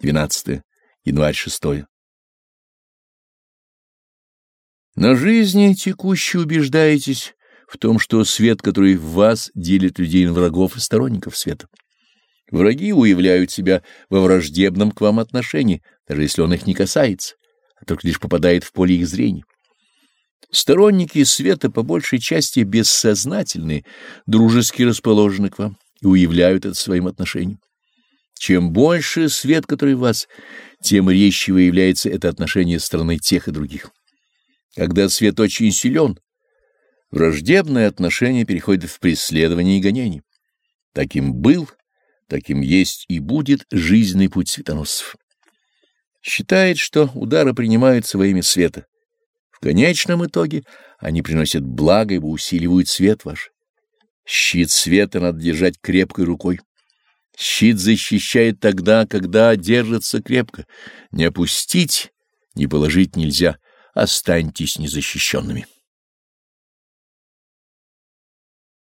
12 январь 6 На жизни текущей убеждаетесь в том, что свет, который в вас, делит людей на врагов и сторонников света. Враги уявляют себя во враждебном к вам отношении, даже если он их не касается, а только лишь попадает в поле их зрения. Сторонники света по большей части бессознательные, дружески расположены к вам и уявляют это своим отношением. Чем больше свет, который в вас, тем резче выявляется это отношение стороны тех и других. Когда свет очень силен, враждебное отношение переходит в преследование и гонение. Таким был, таким есть и будет жизненный путь светоносцев. Считает, что удары принимаются во имя света. В конечном итоге они приносят благо, ибо усиливают свет ваш. Щит света надо держать крепкой рукой. Щит защищает тогда, когда держится крепко. Не опустить, не положить нельзя. Останьтесь незащищенными.